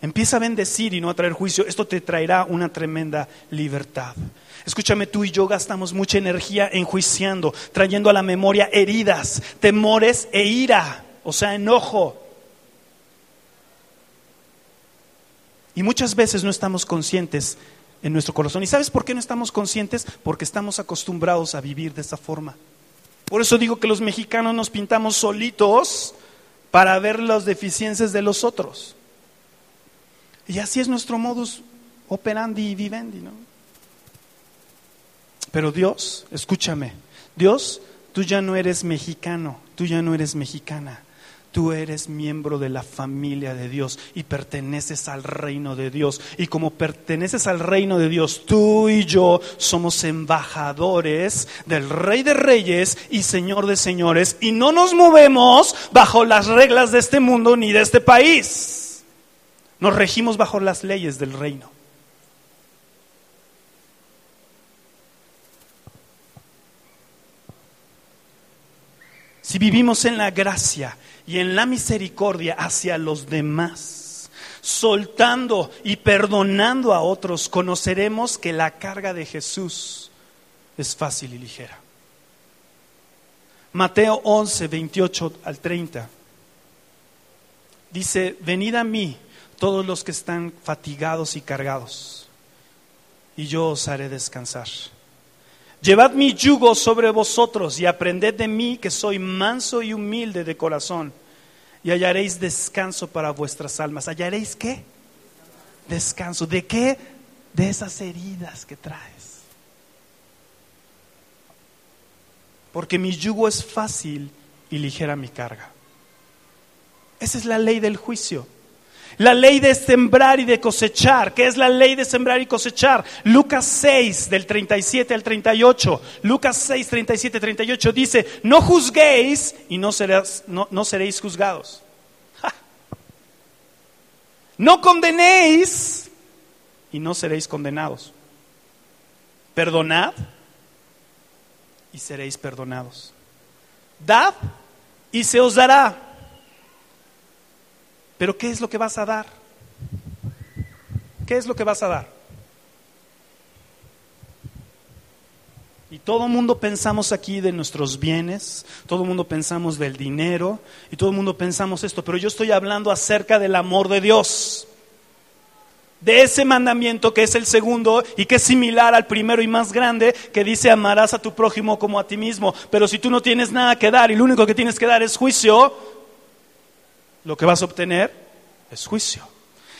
Speaker 2: Empieza a bendecir y no a traer juicio. Esto te traerá una tremenda libertad. Escúchame, tú y yo gastamos mucha energía enjuiciando, trayendo a la memoria heridas, temores e ira, o sea, enojo. Y muchas veces no estamos conscientes en nuestro corazón. ¿Y sabes por qué no estamos conscientes? Porque estamos acostumbrados a vivir de esa forma. Por eso digo que los mexicanos nos pintamos solitos para ver las deficiencias de los otros. Y así es nuestro modus operandi y vivendi, ¿no? Pero Dios, escúchame, Dios, tú ya no eres mexicano, tú ya no eres mexicana. Tú eres miembro de la familia de Dios y perteneces al reino de Dios. Y como perteneces al reino de Dios, tú y yo somos embajadores del Rey de Reyes y Señor de Señores. Y no nos movemos bajo las reglas de este mundo ni de este país. Nos regimos bajo las leyes del reino. si vivimos en la gracia y en la misericordia hacia los demás, soltando y perdonando a otros, conoceremos que la carga de Jesús es fácil y ligera. Mateo 11, 28 al 30. Dice, venid a mí todos los que están fatigados y cargados, y yo os haré descansar. Llevad mi yugo sobre vosotros y aprended de mí que soy manso y humilde de corazón y hallaréis descanso para vuestras almas. ¿Hallaréis qué? Descanso. ¿De qué? De esas heridas que traes. Porque mi yugo es fácil y ligera mi carga. Esa es la ley del juicio. La ley de sembrar y de cosechar. ¿Qué es la ley de sembrar y cosechar? Lucas 6, del 37 al 38. Lucas 6, 37, 38 dice, no juzguéis y no, no, seréis juzgados. No condenéis y no seréis condenados. Perdonad y seréis perdonados. Dad y se os dará. Pero ¿qué es lo que vas a dar? ¿Qué es lo que vas a dar? Y todo el mundo pensamos aquí de nuestros bienes, todo el mundo pensamos del dinero y todo el mundo pensamos esto, pero yo estoy hablando acerca del amor de Dios. De ese mandamiento que es el segundo y que es similar al primero y más grande que dice amarás a tu prójimo como a ti mismo. Pero si tú no tienes nada que dar y lo único que tienes que dar es juicio, lo que vas a obtener es juicio.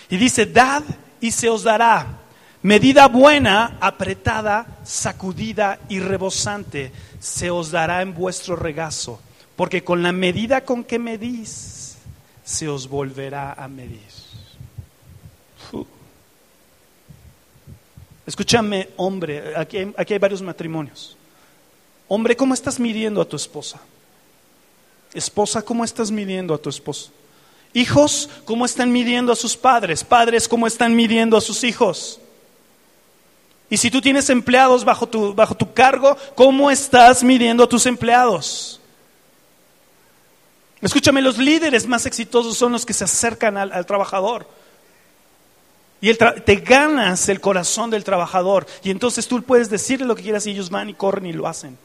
Speaker 2: Y dice, dad y se os dará. Medida buena, apretada, sacudida y rebosante, se os dará en vuestro regazo porque con la medida con que medís, se os volverá a medir. Escúchame, hombre, aquí hay, aquí hay varios matrimonios. Hombre, ¿cómo estás midiendo a tu esposa? Esposa, ¿cómo estás midiendo a tu esposo? Hijos, ¿cómo están midiendo a sus padres? Padres, ¿cómo están midiendo a sus hijos? Y si tú tienes empleados bajo tu, bajo tu cargo, ¿cómo estás midiendo a tus empleados? Escúchame, los líderes más exitosos son los que se acercan al, al trabajador. Y el te ganas el corazón del trabajador. Y entonces tú puedes decirle lo que quieras y ellos van y corren y lo hacen.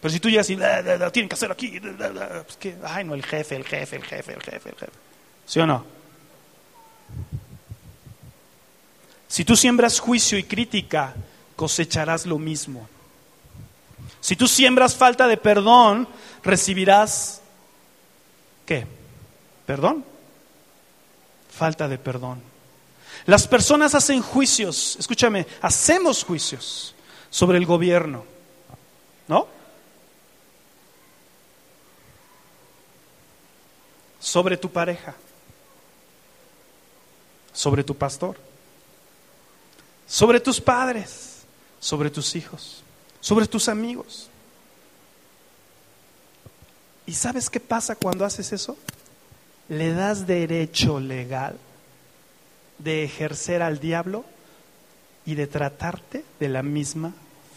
Speaker 2: Pero si tú llegas y "Da, da, da, tienen que hacer aquí, da, da, da", pues que, ay no, el jefe, el jefe, el jefe, el jefe, el jefe. ¿Sí o no? Si tú siembras juicio y crítica, cosecharás lo mismo. Si tú siembras falta de perdón, recibirás ¿qué? ¿Perdón? Falta de perdón. Las personas hacen juicios, escúchame, hacemos juicios sobre el gobierno, ¿no? Sobre tu pareja, sobre tu pastor, sobre tus padres, sobre tus hijos, sobre tus amigos. ¿Y sabes qué pasa cuando haces eso? Le das derecho legal de ejercer al diablo y de tratarte de la misma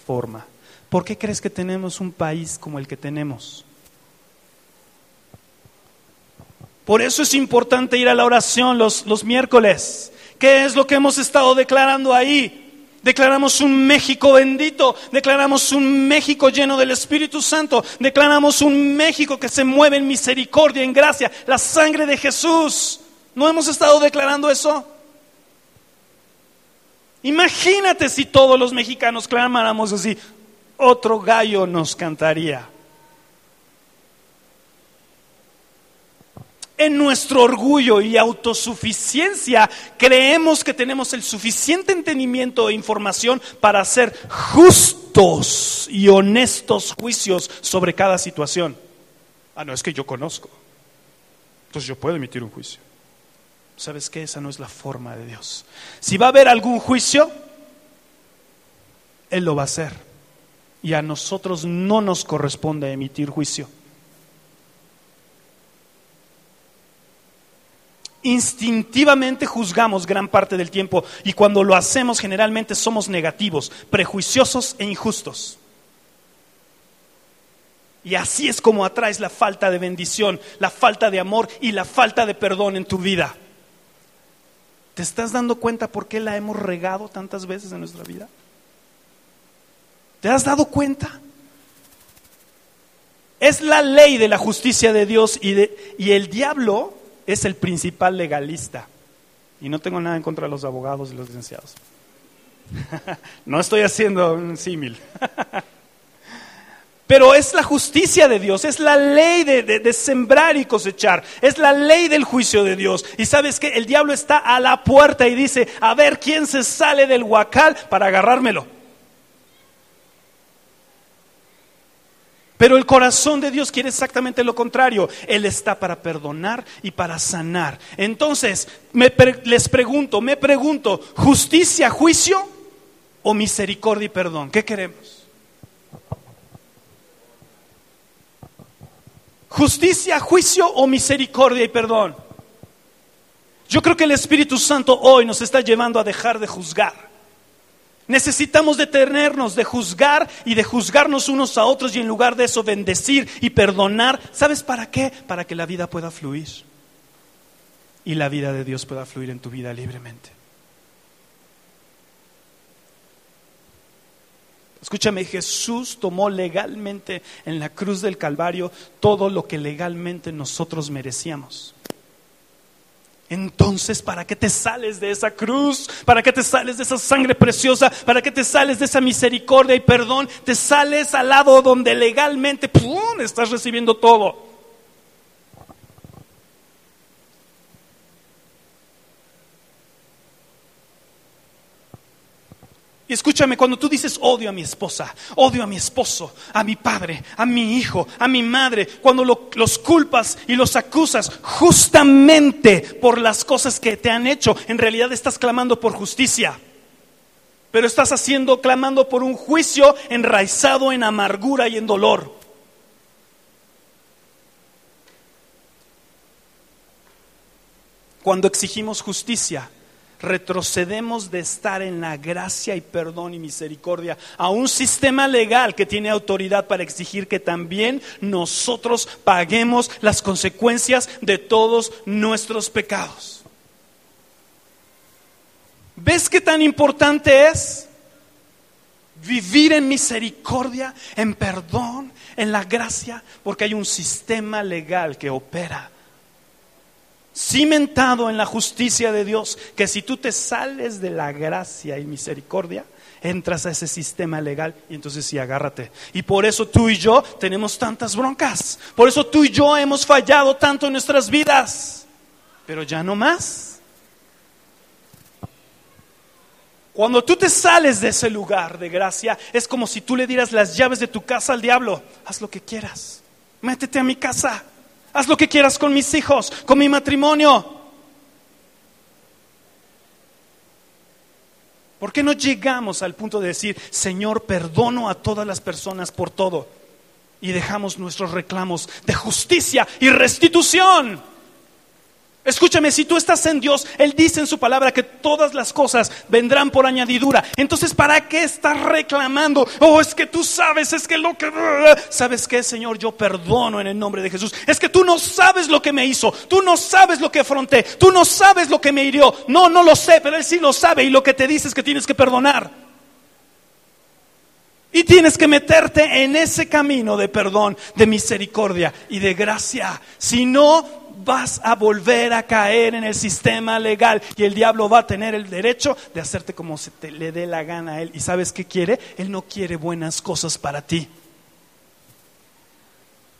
Speaker 2: forma. ¿Por qué crees que tenemos un país como el que tenemos? Por eso es importante ir a la oración los, los miércoles. ¿Qué es lo que hemos estado declarando ahí? Declaramos un México bendito, declaramos un México lleno del Espíritu Santo, declaramos un México que se mueve en misericordia, en gracia, la sangre de Jesús. ¿No hemos estado declarando eso? Imagínate si todos los mexicanos clamáramos así, otro gallo nos cantaría. En nuestro orgullo y autosuficiencia creemos que tenemos el suficiente entendimiento e información para hacer justos y honestos juicios sobre cada situación. Ah, no, es que yo conozco. Entonces yo puedo emitir un juicio. ¿Sabes qué? Esa no es la forma de Dios. Si va a haber algún juicio, Él lo va a hacer. Y a nosotros no nos corresponde emitir juicio. Instintivamente juzgamos gran parte del tiempo y cuando lo hacemos generalmente somos negativos, prejuiciosos e injustos. Y así es como atraes la falta de bendición, la falta de amor y la falta de perdón en tu vida. ¿Te estás dando cuenta por qué la hemos regado tantas veces en nuestra vida? ¿Te has dado cuenta? Es la ley de la justicia de Dios y, de, y el diablo es el principal legalista. Y no tengo nada en contra de los abogados y los licenciados. [laughs] no estoy haciendo un símil. [laughs] Pero es la justicia de Dios, es la ley de, de, sembrar y cosechar, es la ley del juicio de Dios. Y sabes que el diablo está a la puerta y dice, a ver quién se sale del huacal para agarrármelo. Pero el corazón de Dios quiere exactamente lo contrario. Él está para perdonar y para sanar. Entonces, me les pregunto, me pregunto, ¿justicia, juicio o misericordia y perdón? ¿Qué queremos? ¿Justicia, juicio o misericordia y perdón? Yo creo que el Espíritu Santo hoy nos está llevando a dejar de juzgar. Necesitamos detenernos de juzgar y de juzgarnos unos a otros y en lugar de eso bendecir y perdonar. ¿Sabes para qué? Para que la vida pueda fluir y la vida de Dios pueda fluir en tu vida libremente. Escúchame, Jesús tomó legalmente en la cruz del Calvario todo lo que legalmente nosotros merecíamos. Entonces, ¿para qué te sales de esa cruz? ¿Para qué te sales de esa sangre preciosa? ¿Para qué te sales de esa misericordia y perdón? Te sales al lado donde legalmente ¡pum! estás recibiendo todo. Escúchame, cuando tú dices odio a mi esposa, odio a mi esposo, a mi padre, a mi hijo, a mi madre, cuando los culpas y los acusas justamente por las cosas que te han hecho, en realidad estás clamando por justicia. Pero estás haciendo, clamando por un juicio enraizado en amargura y en dolor. Cuando exigimos justicia, retrocedemos de estar en la gracia y perdón y misericordia a un sistema legal que tiene autoridad para exigir que también nosotros paguemos las consecuencias de todos nuestros pecados. ¿Ves qué tan importante es vivir en misericordia, en perdón, en la gracia? Porque hay un sistema legal que opera cimentado en la justicia de Dios, que si tú te sales de la gracia y misericordia, entras a ese sistema legal y entonces sí, agárrate. Y por eso tú y yo tenemos tantas broncas. Por eso tú y yo hemos fallado tanto en nuestras vidas. Pero ya no más. Cuando tú te sales de ese lugar de gracia, es como si tú le dieras las llaves de tu casa al diablo. Haz lo que quieras. Métete a mi casa. Haz lo que quieras con mis hijos, con mi matrimonio. ¿Por qué no llegamos al punto de decir, Señor, perdono a todas las personas por todo? Y dejamos nuestros reclamos de justicia y restitución. Escúchame, si tú estás en Dios, Él dice en su palabra que todas las cosas vendrán por añadidura. Entonces, ¿para qué estás reclamando? Oh, es que tú sabes, es que lo que... ¿Sabes qué, Señor? Yo perdono en el nombre de Jesús. Es que tú no sabes lo que me hizo, tú no sabes lo que afronté, tú no sabes lo que me hirió. No, no lo sé, pero Él sí lo sabe y lo que te dice es que tienes que perdonar. Y tienes que meterte en ese camino de perdón, de misericordia y de gracia. Si no, vas a volver a caer en el sistema legal y el diablo va a tener el derecho de hacerte como se te le dé la gana a él. ¿Y sabes qué quiere? Él no quiere buenas cosas para ti.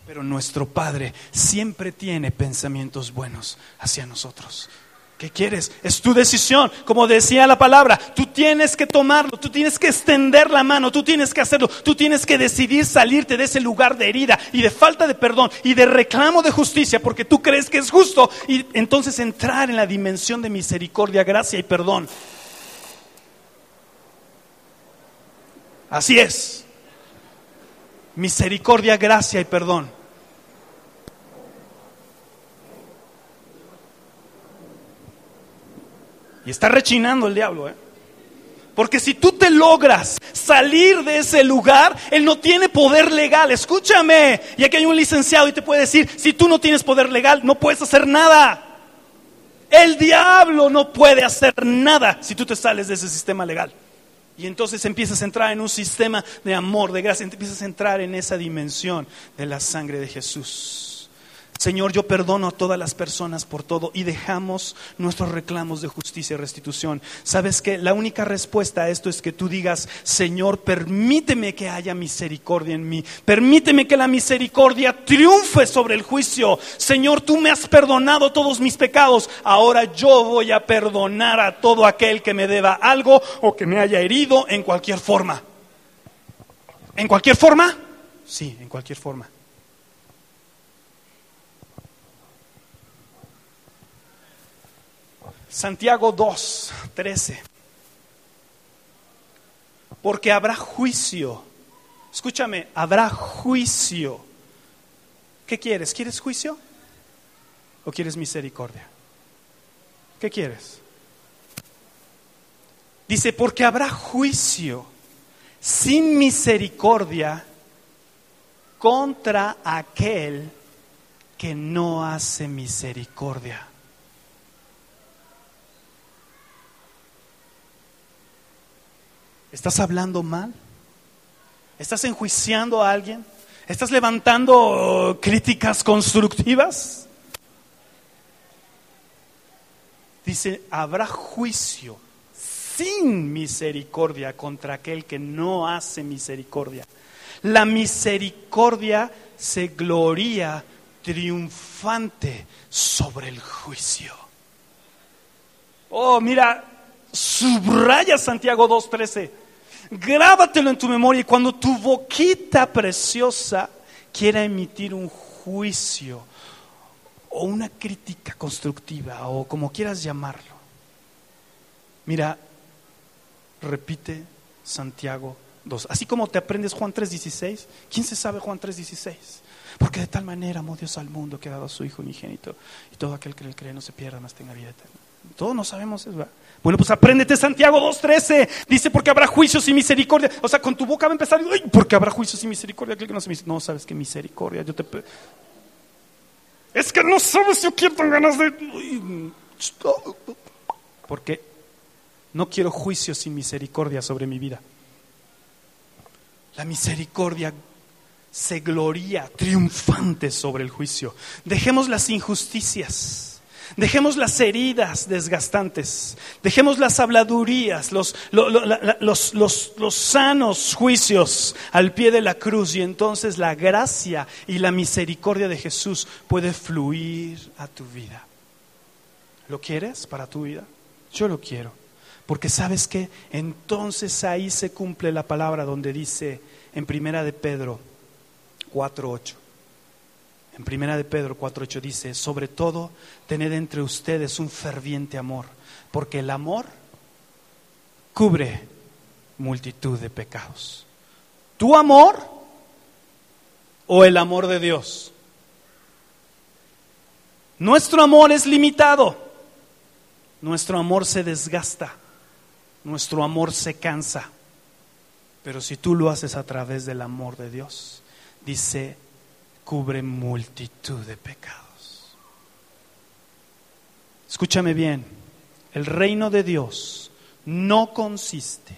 Speaker 2: Pero nuestro Padre siempre tiene pensamientos buenos hacia nosotros. ¿Qué quieres? Es tu decisión. Como decía la palabra, tú tienes que tomarlo, tú tienes que extender la mano, tú tienes que hacerlo, tú tienes que decidir salirte de ese lugar de herida y de falta de perdón y de reclamo de justicia porque tú crees que es justo y entonces entrar en la dimensión de misericordia, gracia y perdón. Así es. Misericordia, gracia y perdón. Y está rechinando el diablo, ¿eh? Porque si tú te logras salir de ese lugar, él no tiene poder legal. Escúchame. Y aquí hay un licenciado y te puede decir, si tú no tienes poder legal, no puedes hacer nada. El diablo no puede hacer nada si tú te sales de ese sistema legal. Y entonces empiezas a entrar en un sistema de amor, de gracia, empiezas a entrar en esa dimensión de la sangre de Jesús. Señor, yo perdono a todas las personas por todo y dejamos nuestros reclamos de justicia y restitución. Sabes que la única respuesta a esto es que tú digas, Señor, permíteme que haya misericordia en mí, permíteme que la misericordia triunfe sobre el juicio. Señor, tú me has perdonado todos mis pecados, ahora yo voy a perdonar a todo aquel que me deba algo o que me haya herido en cualquier forma. ¿En cualquier forma? Sí, en cualquier forma. Santiago 2, 13. Porque habrá juicio. Escúchame, habrá juicio. ¿Qué quieres? ¿Quieres juicio? ¿O quieres misericordia? ¿Qué quieres? Dice, porque habrá juicio sin misericordia contra aquel que no hace misericordia. ¿Estás hablando mal? ¿Estás enjuiciando a alguien? ¿Estás levantando críticas constructivas? Dice, habrá juicio sin misericordia contra aquel que no hace misericordia. La misericordia se gloria triunfante sobre el juicio. Oh, mira, subraya Santiago 2.13. Grábatelo en tu memoria y cuando tu boquita preciosa quiera emitir un juicio o una crítica constructiva o como quieras llamarlo. Mira, repite Santiago 2. Así como te aprendes Juan 3:16, ¿quién se sabe Juan 3:16? Porque de tal manera amó Dios al mundo que ha dado a su Hijo unigénito y todo aquel que le cree no se pierda, más tenga vida eterna. Todos no sabemos eso. ¿verdad? Bueno, pues apréndete Santiago 2.13. Dice, porque habrá juicios y misericordia. O sea, con tu boca va a empezar, porque habrá juicios y misericordia. Aquel que no, no sabes que misericordia. Yo te... Es que no sabes, yo quiero ganas de... Porque no quiero juicios sin misericordia sobre mi vida. La misericordia se gloria triunfante sobre el juicio. Dejemos las injusticias. Dejemos las heridas desgastantes, dejemos las habladurías, los, los- los sanos juicios al pie de la cruz y entonces la gracia y la misericordia de Jesús puede fluir a tu vida. ¿Lo quieres para tu vida? Yo lo quiero. Porque sabes que entonces ahí se cumple la palabra donde dice en Primera de Pedro 4.8. En Primera de Pedro 4.8 dice, sobre todo tened entre ustedes un ferviente amor, porque el amor cubre multitud de pecados. ¿Tu amor o el amor de Dios? Nuestro amor es limitado. Nuestro amor se desgasta. Nuestro amor se cansa. Pero si tú lo haces a través del amor de Dios, dice, cubre multitud de pecados. Escúchame bien, el reino de Dios no consiste,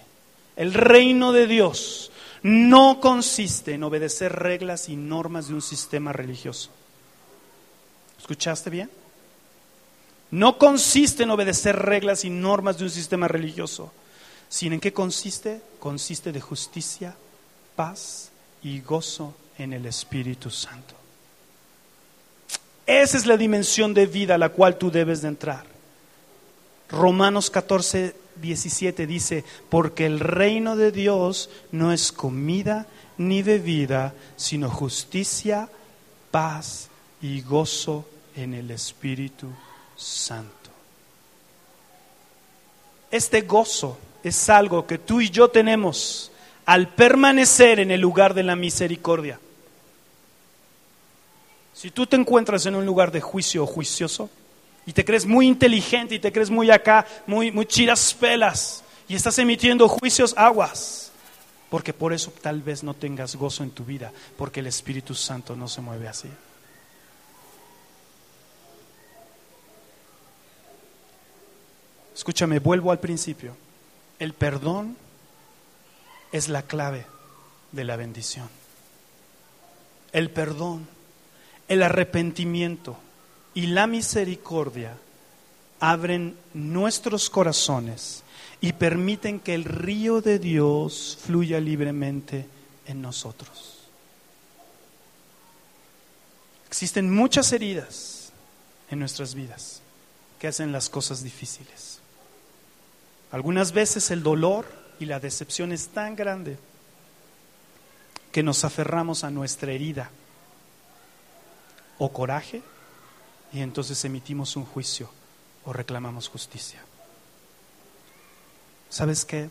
Speaker 2: el reino de Dios no consiste en obedecer reglas y normas de un sistema religioso. ¿Escuchaste bien? No consiste en obedecer reglas y normas de un sistema religioso, sino en qué consiste? Consiste de justicia, paz y gozo en el Espíritu Santo. Esa es la dimensión de vida a la cual tú debes de entrar. Romanos 14, 17 dice, porque el reino de Dios no es comida ni bebida, sino justicia, paz y gozo en el Espíritu Santo. Este gozo es algo que tú y yo tenemos al permanecer en el lugar de la misericordia. Si tú te encuentras en un lugar de juicio o juicioso y te crees muy inteligente y te crees muy acá, muy, muy chiras pelas y estás emitiendo juicios, aguas, porque por eso tal vez no tengas gozo en tu vida, porque el Espíritu Santo no se mueve así. Escúchame, vuelvo al principio. El perdón es la clave de la bendición. El perdón, el arrepentimiento y la misericordia abren nuestros corazones y permiten que el río de Dios fluya libremente en nosotros. Existen muchas heridas en nuestras vidas que hacen las cosas difíciles. Algunas veces el dolor y la decepción es tan grande que nos aferramos a nuestra herida o coraje y entonces emitimos un juicio o reclamamos justicia. ¿Sabes qué?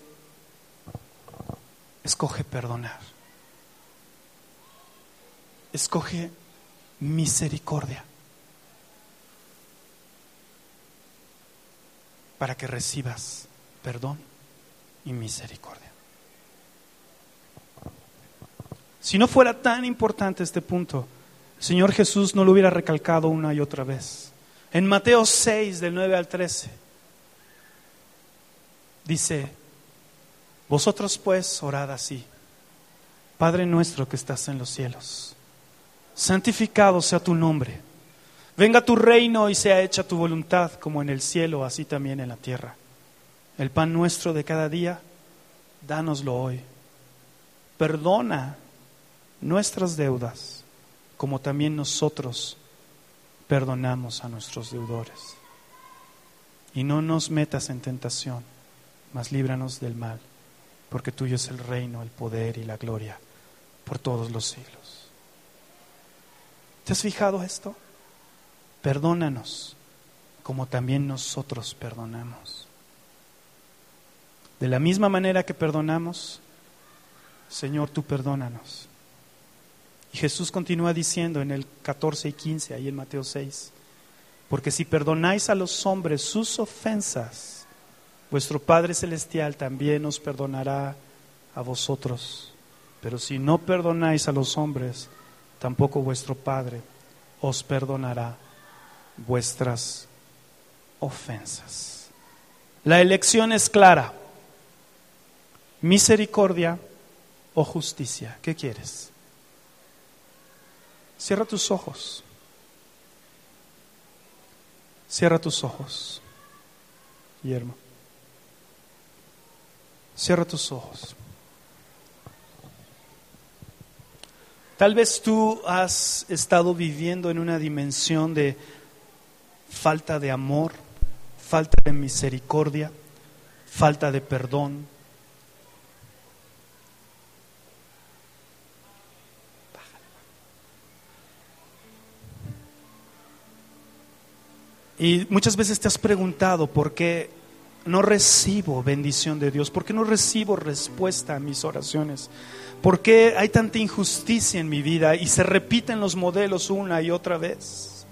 Speaker 2: Escoge perdonar. Escoge misericordia para que recibas perdón y misericordia. Si no fuera tan importante este punto, Señor Jesús no lo hubiera recalcado una y otra vez. En Mateo 6, del 9 al 13, dice, vosotros pues orad así, Padre nuestro que estás en los cielos, santificado sea tu nombre, venga tu reino y sea hecha tu voluntad como en el cielo, así también en la tierra. El pan nuestro de cada día, dánoslo hoy. Perdona nuestras deudas, como también nosotros perdonamos a nuestros deudores. Y no nos metas en tentación, mas líbranos del mal, porque tuyo es el reino, el poder y la gloria por todos los siglos. ¿Te has fijado esto? Perdónanos como también nosotros perdonamos. De la misma manera que perdonamos, Señor, tú perdónanos. Y Jesús continúa diciendo en el 14 y 15, ahí en Mateo 6, porque si perdonáis a los hombres sus ofensas, vuestro Padre Celestial también os perdonará a vosotros. Pero si no perdonáis a los hombres, tampoco vuestro Padre os perdonará vuestras ofensas. La elección es clara. Misericordia o justicia. ¿Qué quieres? Cierra tus ojos. Cierra tus ojos, Guillermo. Cierra tus ojos. Tal vez tú has estado viviendo en una dimensión de falta de amor, falta de misericordia, falta de perdón. Y muchas veces te has preguntado por qué no recibo bendición de Dios, por qué no recibo respuesta a mis oraciones. ¿Por qué hay tanta injusticia en mi vida y se repiten los modelos una y otra vez?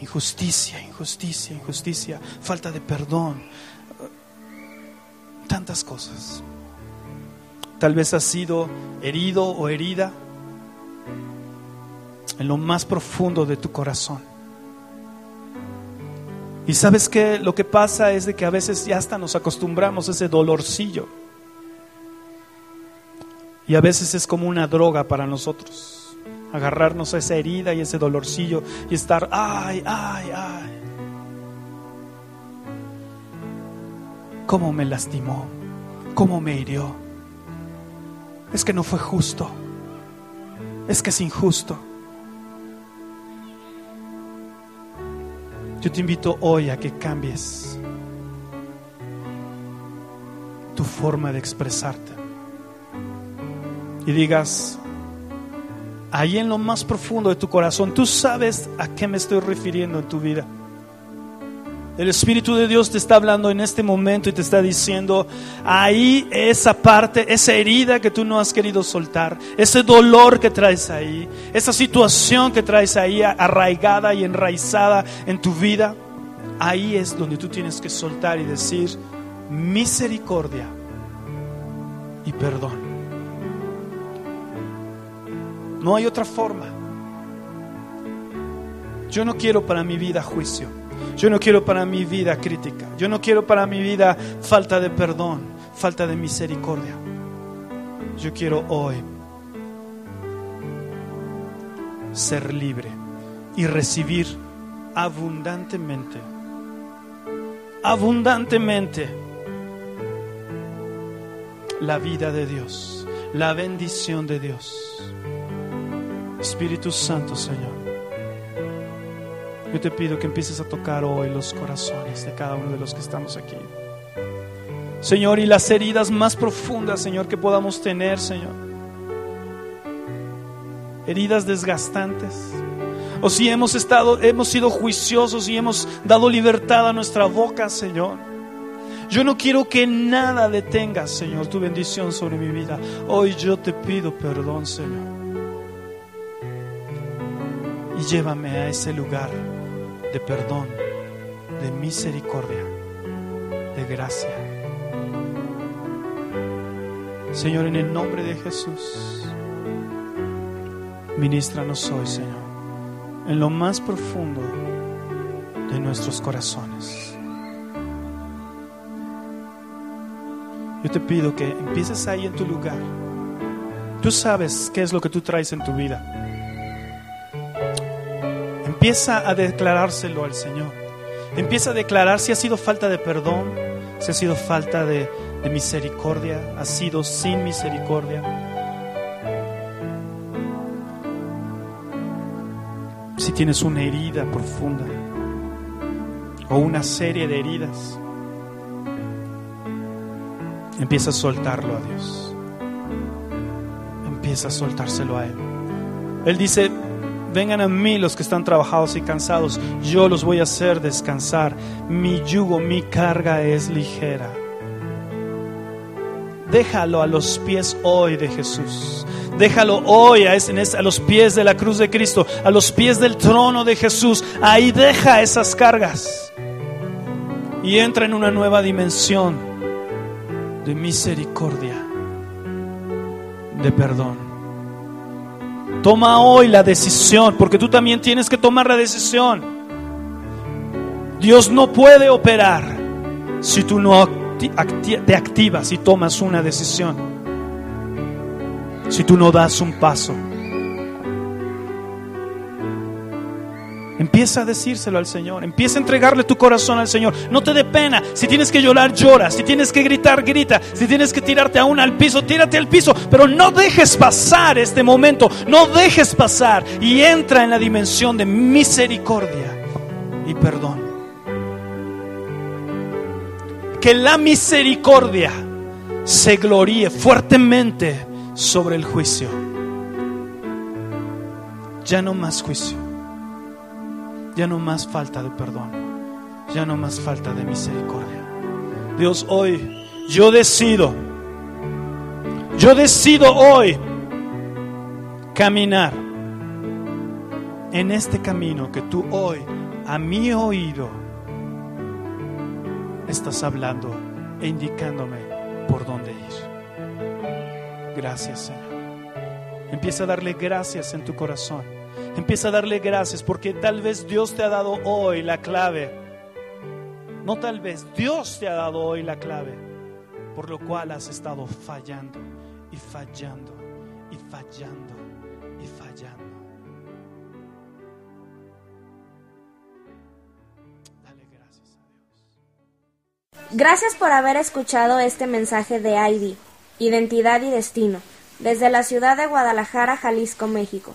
Speaker 2: Injusticia, injusticia, injusticia, falta de perdón, tantas cosas. Tal vez has sido herido o herida en lo más profundo de tu corazón. Y sabes que lo que pasa es de que a veces ya hasta nos acostumbramos a ese dolorcillo y a veces es como una droga para nosotros, agarrarnos a esa herida y ese dolorcillo y estar, ay, ay, ay. ¿Cómo me lastimó? ¿Cómo me hirió? Es que no fue justo. Es que es injusto. Yo te invito hoy a que cambies tu forma de expresarte y digas, ahí en lo más profundo de tu corazón, tú sabes a qué me estoy refiriendo en tu vida. El Espíritu de Dios te está hablando en este momento y te está diciendo, ahí esa parte, esa herida que tú no has querido soltar, ese dolor que traes ahí, esa situación que traes ahí arraigada y enraizada en tu vida, ahí es donde tú tienes que soltar y decir misericordia y perdón. No hay otra forma. Yo no quiero para mi vida juicio. Yo no quiero para mi vida crítica. Yo no quiero para mi vida falta de perdón, falta de misericordia. Yo quiero hoy ser libre y recibir abundantemente, abundantemente la vida de Dios, la bendición de Dios. Espíritu Santo, Señor. Yo te pido que empieces a tocar hoy los corazones de cada uno de los que estamos aquí. Señor, y las heridas más profundas, Señor, que podamos tener, Señor. Heridas desgastantes. O si hemos estado, hemos sido juiciosos y hemos dado libertad a nuestra boca, Señor. Yo no quiero que nada detenga, Señor, tu bendición sobre mi vida. Hoy yo te pido perdón, Señor y llévame a ese lugar de perdón, de misericordia, de gracia. Señor, en el nombre de Jesús, ministranos hoy, Señor, en lo más profundo de nuestros corazones. Yo te pido que empieces ahí en tu lugar. Tú sabes qué es lo que tú traes en tu vida. Empieza a declarárselo al Señor. Empieza a declarar si ha sido falta de perdón, si ha sido falta de, misericordia, ha sido sin misericordia. Si tienes una herida profunda o una serie de heridas. Empieza a soltarlo a Dios. Empieza a soltárselo a Él. Él dice, vengan a mí los que están trabajados y cansados, yo los voy a hacer descansar. Mi yugo, mi carga es ligera. Déjalo a los pies hoy de Jesús. Déjalo hoy a, a, los pies de la cruz de Cristo, a los pies del trono de Jesús. Ahí deja esas cargas y entra en una nueva dimensión de misericordia, de perdón. Toma hoy la decisión, porque tú también tienes que tomar la decisión. Dios no puede operar si tú no te activas y tomas una decisión. Si tú no das un paso. Empieza a decírselo al Señor, empieza a entregarle tu corazón al Señor. No te dé pena. Si tienes que llorar, llora. Si tienes que gritar, grita. Si tienes que tirarte aún al piso, tírate al piso. Pero no dejes pasar este momento. No dejes pasar. Y entra en la dimensión de misericordia y perdón. Que la misericordia se gloríe fuertemente sobre el juicio. Ya no más juicio ya no más falta de perdón, ya no más falta de misericordia. Dios, hoy yo decido, yo decido hoy caminar en este camino que tú hoy a mi oído estás hablando e indicándome por dónde ir. Gracias, Señor. Empieza a darle gracias en tu corazón. Empieza a darle gracias porque tal vez Dios te ha dado hoy la clave. No tal vez, Dios te ha dado hoy la clave por lo cual has estado fallando y fallando y fallando y fallando. Gracias.
Speaker 3: Gracias por haber escuchado este mensaje de ID, Identidad y Destino, desde la ciudad de Guadalajara, Jalisco, México.